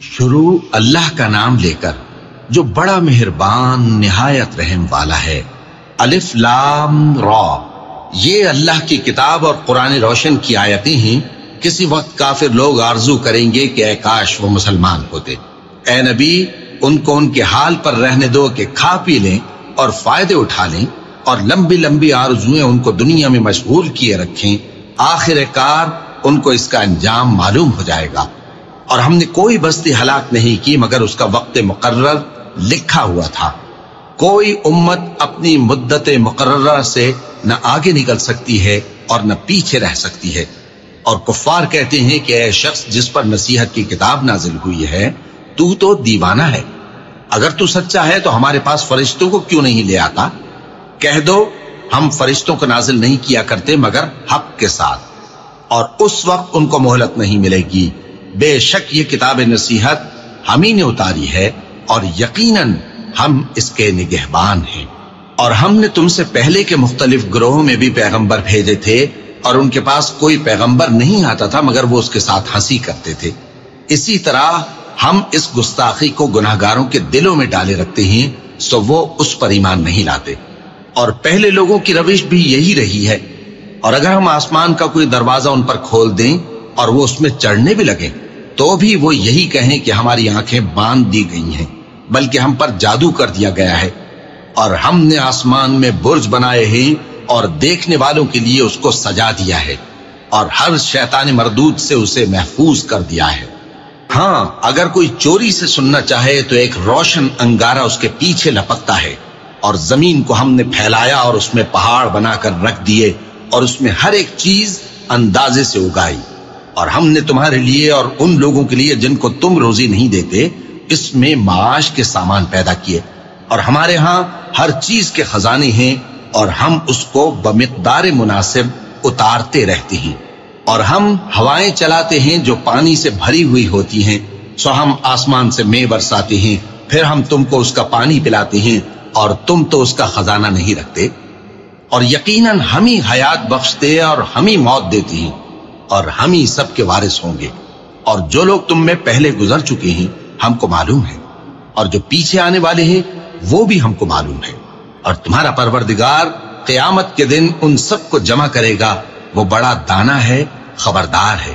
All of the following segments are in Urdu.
شروع اللہ کا نام لے کر جو بڑا مہربان، نہایت رحم والا ہے۔ الف لام را۔ یہ اللہ کی کتاب اور قرآن روشن کی آیتیں ہیں۔ کسی وقت کافر لوگ آرزو کریں گے کہ اے کاش وہ مسلمان ہوتے۔ اے نبی، ان کو ان کے حال پر رہنے دو کہ کھا پی لیں اور فائدے اٹھا لیں اور لمبی لمبی آرزویں ان کو دنیا میں مشغول کیے رکھیں۔ آخر کار ان کو اس کا انجام معلوم ہو جائے گا۔ اور ہم نے کوئی بستی ہلاک نہیں کی مگر اس کا وقت مقرر لکھا ہوا تھا۔ کوئی امت اپنی مدت مقررہ سے نہ آگے نکل سکتی ہے اور نہ پیچھے رہ سکتی ہے۔ اور کفار کہتے ہیں کہ اے شخص جس پر نصیحت کی کتاب نازل ہوئی ہے، تو تو دیوانہ ہے۔ اگر تو سچا ہے، تو ہمارے پاس فرشتوں کو کیوں نہیں لے آتا؟ کہہ دو، ہم فرشتوں کو نازل نہیں کیا کرتے مگر حق کے ساتھ۔ اور اس وقت ان کو مہلت نہیں ملے گی۔ بے شک یہ کتاب نصیحت ہم ہی نے اتاری ہے اور یقیناً ہم اس کے نگہبان ہیں۔ اور ہم نے تم سے پہلے کے مختلف گروہوں میں بھی پیغمبر بھیجے تھے اور ان کے پاس کوئی پیغمبر نہیں آتا تھا، مگر وہ اس کے ساتھ ہنسی کرتے تھے۔ اسی طرح ہم اس گستاخی کو گناہ گاروں کے دلوں میں ڈالے رکھتے ہیں، سو وہ اس پر ایمان نہیں لاتے۔ اور پہلے لوگوں کی روش بھی یہی رہی ہے۔ اور اگر ہم آسمان کا کوئی دروازہ ان پر کھول دیں اور وہ اس میں چڑھنے بھی لگے تو بھی وہ یہی کہیں کہ ہماری آنکھیں باندھ دی گئی ہیں، بلکہ ہم پر جادو کر دیا گیا ہے۔ اور ہم نے آسمان میں برج بنائے ہیں اور دیکھنے والوں کے لیے اس کو سجا دیا ہے۔ اور ہر شیطان مردود سے اسے محفوظ کر دیا ہے۔ ہاں اگر کوئی چوری سے سننا چاہے تو ایک روشن انگارہ اس کے پیچھے لپکتا ہے۔ اور زمین کو ہم نے پھیلایا اور اس میں پہاڑ بنا کر رکھ دیے اور اس میں ہر ایک چیز اندازے سے اگائی۔ اور ہم نے تمہارے لیے اور ان لوگوں کے لیے جن کو تم روزی نہیں دیتے، اس میں معاش کے سامان پیدا کیے۔ اور ہمارے ہاں ہر چیز کے خزانے ہیں اور ہم اس کو بمقدار مناسب اتارتے رہتے ہیں۔ اور ہم ہوائیں چلاتے ہیں جو پانی سے بھری ہوئی ہوتی ہیں، سو ہم آسمان سے میں برساتے ہیں، پھر ہم تم کو اس کا پانی پلاتے ہیں اور تم تو اس کا خزانہ نہیں رکھتے۔ اور یقیناً ہم ہی حیات بخشتے اور ہم ہی موت دیتے ہیں۔ اور ہم ہی سب کے وارث ہوں گے۔ اور جو لوگ تم میں پہلے گزر چکے ہیں، ہم کو معلوم ہے۔ اور جو پیچھے آنے والے ہیں، وہ بھی ہم کو معلوم ہے۔ اور تمہارا پروردگار قیامت کے دن ان سب کو جمع کرے گا۔ وہ بڑا دانا ہے، خبردار ہے۔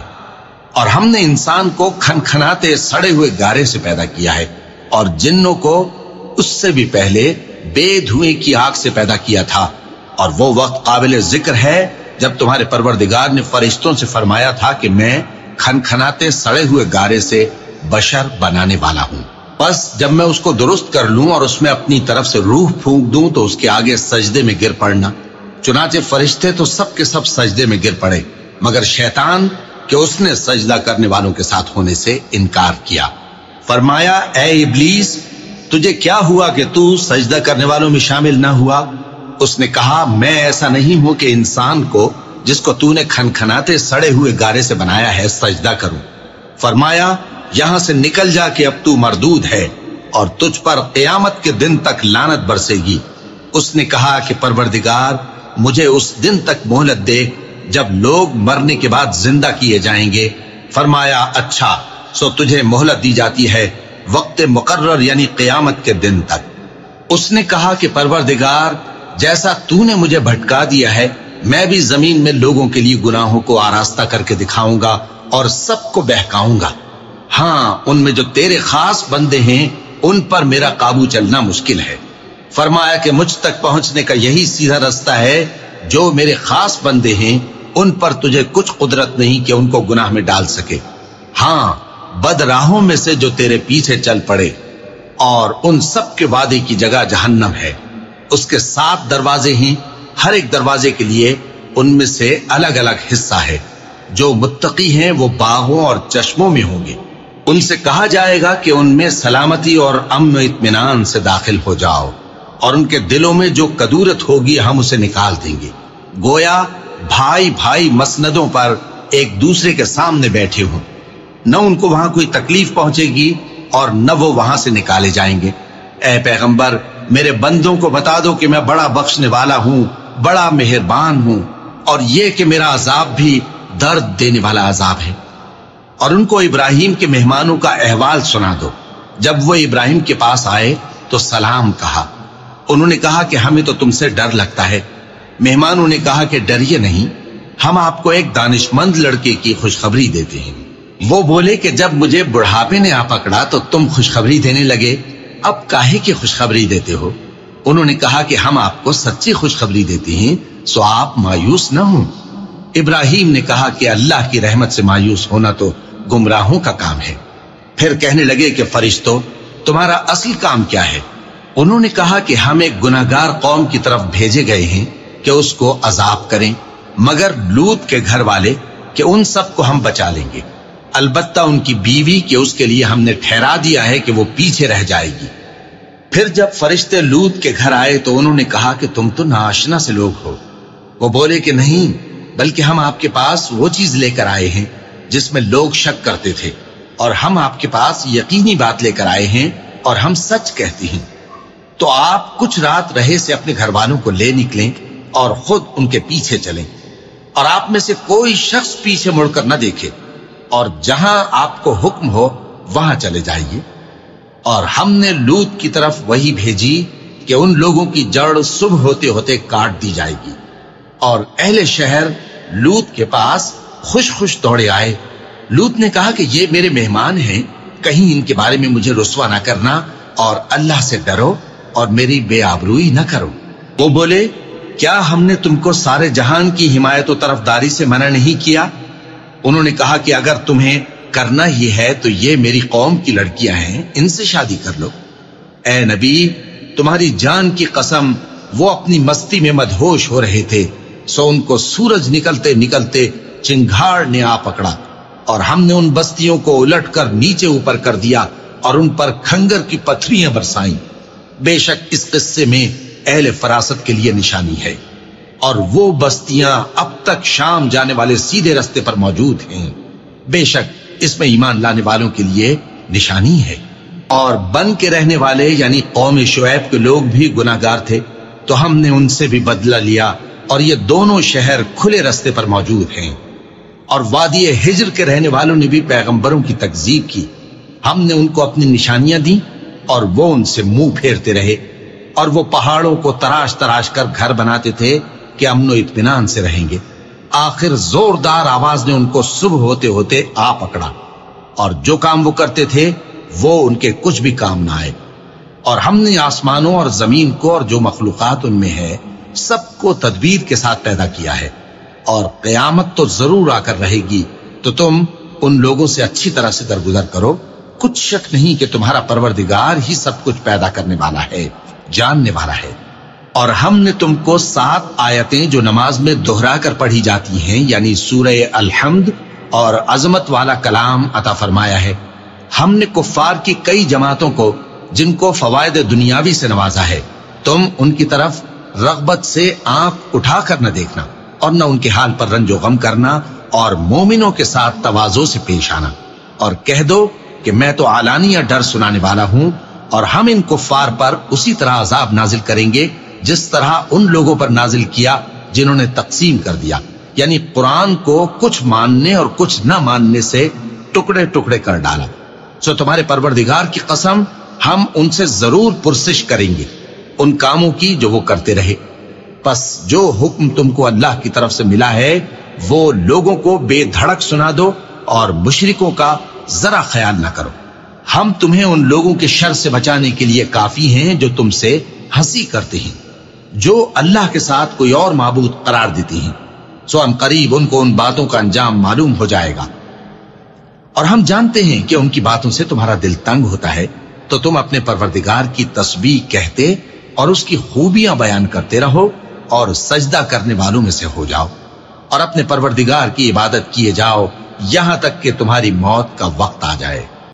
اور ہم نے انسان کو کھن کھناتے سڑے ہوئے گارے سے پیدا کیا ہے۔ اور جنوں کو اس سے بھی پہلے بے دھوئے کی آگ سے پیدا کیا تھا۔ اور وہ وقت قابل ذکر ہے جب تمہارے پروردگار نے فرشتوں سے فرمایا تھا کہ میں کھن کھناتے سڑے ہوئے گارے سے بشر بنانے والا ہوں۔ بس جب میں اس کو درست کر لوں اور اس میں اپنی طرف سے روح پھونک دوں تو اس کے آگے سجدے میں گر پڑنا۔ چنانچہ فرشتے تو سب کے سب سجدے میں گر پڑے، مگر شیطان کہ اس نے سجدہ کرنے والوں کے ساتھ ہونے سے انکار کیا۔ فرمایا، اے ابلیس، تجھے کیا ہوا کہ تو سجدہ کرنے والوں میں شامل نہ ہوا؟ اس نے کہا، میں ایسا نہیں ہوں کہ انسان کو جس کو تو نے کھن کھناتے سڑے ہوئے گارے سے بنایا ہے، سجدہ کروں۔ فرمایا، یہاں سے نکل جا کہ اب تو مردود ہے اور تجھ پر قیامت کے دن تک لانت برسے گی۔ اس نے کہا کہ پروردگار، مجھے اس دن تک مہلت دے جب لوگ مرنے کے بعد زندہ کیے جائیں گے۔ فرمایا اچھا سو تجھے مہلت دی جاتی ہے وقت مقرر یعنی قیامت کے دن تک۔ اس نے کہا کہ پروردگار جیسا تو نے مجھے بھٹکا دیا ہے، میں بھی زمین میں لوگوں کے لیے گناہوں کو آراستہ کر کے دکھاؤں گا اور سب کو بہکاؤں گا۔ ہاں ان میں جو تیرے خاص بندے ہیں، ان پر میرا قابو چلنا مشکل ہے۔ فرمایا کہ مجھ تک پہنچنے کا یہی سیدھا رستہ ہے، جو میرے خاص بندے ہیں، ان پر تجھے کچھ قدرت نہیں کہ ان کو گناہ میں ڈال سکے۔ ہاں بد راہوں میں سے جو تیرے پیچھے چل پڑے، اور ان سب کے وعدے کی جگہ جہنم ہے۔ اس کے سات دروازے ہیں، ہر ایک دروازے کے لیے ان میں سے الگ الگ حصہ ہے۔ جو متقی ہیں وہ باغوں اور چشموں میں ہوں گے۔ ان سے کہا جائے گا کہ ان میں سلامتی اور امن و اطمینان سے داخل ہو جاؤ، اور ان کے دلوں میں جو کدورت ہوگی ہم اسے نکال دیں گے۔ گویا بھائی بھائی مسندوں پر ایک دوسرے کے سامنے بیٹھے ہوں۔ نہ ان کو وہاں کوئی تکلیف پہنچے گی اور نہ وہ وہاں سے نکالے جائیں گے۔ اے پیغمبر میرے بندوں کو بتا دو کہ میں بڑا بخشنے والا ہوں، بڑا مہربان ہوں، اور یہ کہ میرا عذاب بھی درد دینے والا عذاب ہے۔ اور ان کو ابراہیم کے مہمانوں کا احوال سنا دو۔ جب وہ ابراہیم کے پاس آئے تو سلام کہا۔ انہوں نے کہا کہ ہمیں تو تم سے ڈر لگتا ہے۔ مہمانوں نے کہا کہ ڈریے نہیں، ہم آپ کو ایک دانش مند لڑکے کی خوشخبری دیتے ہیں۔ وہ بولے کہ جب مجھے بڑھاپے نے آ پکڑا تو تم خوشخبری دینے لگے۔ اب کاہے کی خوشخبری دیتے ہو؟ انہوں نے کہا کہ ہم آپ کو سچی خوشخبری دیتے ہیں، سو آپ مایوس نہ ہوں۔ ابراہیم نے کہا کہ اللہ کی رحمت سے مایوس ہونا تو گمراہوں کا کام ہے۔ پھر کہنے لگے کہ فرشتوں تمہارا اصل کام کیا ہے؟ انہوں نے کہا کہ ہم ایک گناہگار قوم کی طرف بھیجے گئے ہیں کہ اس کو عذاب کریں، مگر لوت کے گھر والے کہ ان سب کو ہم بچا لیں گے۔ البتہ ان کی بیوی کہ اس کے لیے ہم نے ٹھہرا دیا ہے کہ وہ پیچھے رہ جائے گی۔ پھر جب فرشتے لوت کے گھر آئے تو انہوں نے کہا کہ تم تو ناشنا سے لوگ ہو۔ وہ بولے کہ نہیں، بلکہ ہم آپ کے پاس وہ چیز لے کر آئے ہیں جس میں لوگ شک کرتے تھے، اور ہم آپ کے پاس یقینی بات لے کر آئے ہیں اور ہم سچ کہتے ہیں۔ تو آپ کچھ رات رہے سے اپنے گھر والوں کو لے نکلیں اور خود ان کے پیچھے چلیں۔ اور آپ میں سے کوئی شخص پیچھے مڑ کر نہ دیکھے۔ اور جہاں آپ کو حکم ہو، وہاں چلے جائیے۔ اور ہم نے لوت کی طرف وہی بھیجی کہ ان لوگوں کی جڑ صبح ہوتے ہوتے کاٹ دی جائے گی۔ اور اہل شہر لوت کے پاس خوش خوش دوڑے آئے۔ لوت نے کہا کہ یہ میرے مہمان ہیں، کہیں ان کے بارے میں مجھے رسوا نہ کرنا اور اللہ سے ڈرو اور میری بے آبروئی نہ کرو۔ وہ بولے، کیا ہم نے تم کو سارے جہان کی حمایت و طرف داری سے منع نہیں کیا؟ انہوں نے کہا کہ اگر تمہیں کرنا ہی ہے تو یہ میری قوم کی لڑکیاں ہیں، ان سے شادی کر لو۔ اے نبی، تمہاری جان کی قسم وہ اپنی مستی میں مدہوش ہو رہے تھے۔ سو ان کو سورج نکلتے نکلتے چنگھاڑ نے آ پکڑا اور ہم نے ان بستیوں کو الٹ کر نیچے اوپر کر دیا اور ان پر کھنگر کی پتھریاں برسائیں۔ بے شک اس قصے میں اہل فراست کے لیے نشانی ہے۔ اور وہ بستیاں اب تک شام جانے والے سیدھے رستے پر موجود ہیں۔ بے شک اس میں ایمان لانے والوں کے لیے نشانی ہے۔ اور بن کے رہنے والے یعنی قوم شعیب کے لوگ بھی گناہگار تھے، تو ہم نے ان سے بھی بدلہ لیا اور یہ دونوں شہر کھلے رستے پر موجود ہیں۔ اور وادی ہجر کے رہنے والوں نے بھی پیغمبروں کی تکزیب کی۔ ہم نے ان کو اپنی نشانیاں دی اور وہ ان سے منہ پھیرتے رہے اور وہ پہاڑوں کو تراش تراش کر گھر بناتے تھے۔ کہ امن و اطمینان سے رہیں گے۔ آخر زوردار آواز نے ان کو صبح ہوتے ہوتے آ پکڑا اور جو کام وہ کرتے تھے، وہ ان کے کچھ بھی کام نہ آئے۔ اور ہم نے آسمانوں اور زمین کو اور جو مخلوقات ان میں ہے سب کو تدبیر کے ساتھ پیدا کیا ہے۔ اور قیامت تو ضرور آ کر رہے گی۔ تو تم ان لوگوں سے اچھی طرح سے درگزر کرو۔ کچھ شک نہیں کہ تمہارا پروردگار ہی سب کچھ پیدا کرنے والا ہے، جاننے والا ہے۔ اور ہم نے تم کو سات آیتیں جو نماز میں دہرا کر پڑھی جاتی ہیں یعنی سورہ الحمد اور عظمت والا کلام عطا فرمایا ہے۔ ہم نے کفار کی کئی جماعتوں کو، جن کو فوائد دنیاوی سے نوازا ہے، تم ان کی طرف رغبت سے آنکھ اٹھا کر نہ دیکھنا اور نہ ان کے حال پر رنج و غم کرنا اور مومنوں کے ساتھ توازوں سے پیش آنا۔ اور کہہ دو کہ میں تو اعلانیہ ڈر سنانے والا ہوں اور ہم ان کفار پر اسی طرح عذاب نازل کریں گے جس طرح ان لوگوں پر نازل کیا جنہوں نے تقسیم کر دیا۔ یعنی قرآن کو کچھ ماننے اور کچھ نہ ماننے سے ٹکڑے ٹکڑے کر ڈالا۔ سو تمہارے پروردگار کی قسم، ہم ان سے ضرور پرسش کریں گے۔ ان کاموں کی جو وہ کرتے رہے۔ پس جو حکم تم کو اللہ کی طرف سے ملا ہے، وہ لوگوں کو بے دھڑک سنا دو اور مشرکوں کا ذرا خیال نہ کرو۔ ہم تمہیں ان لوگوں کے شر سے بچانے کے لیے کافی ہیں جو تم سے ہنسی کرتے ہیں۔ جو اللہ کے ساتھ کوئی اور معبود قرار دیتی ہیں۔ سو ان قریب ان کو ان باتوں کا انجام معلوم ہو جائے گا۔ اور ہم جانتے ہیں کہ ان کی باتوں سے تمہارا دل تنگ ہوتا ہے، تو تم اپنے پروردگار کی تسبیح کہتے اور اس کی خوبیاں بیان کرتے رہو اور سجدہ کرنے والوں میں سے ہو جاؤ۔ اور اپنے پروردگار کی عبادت کیے جاؤ، یہاں تک کہ تمہاری موت کا وقت آ جائے۔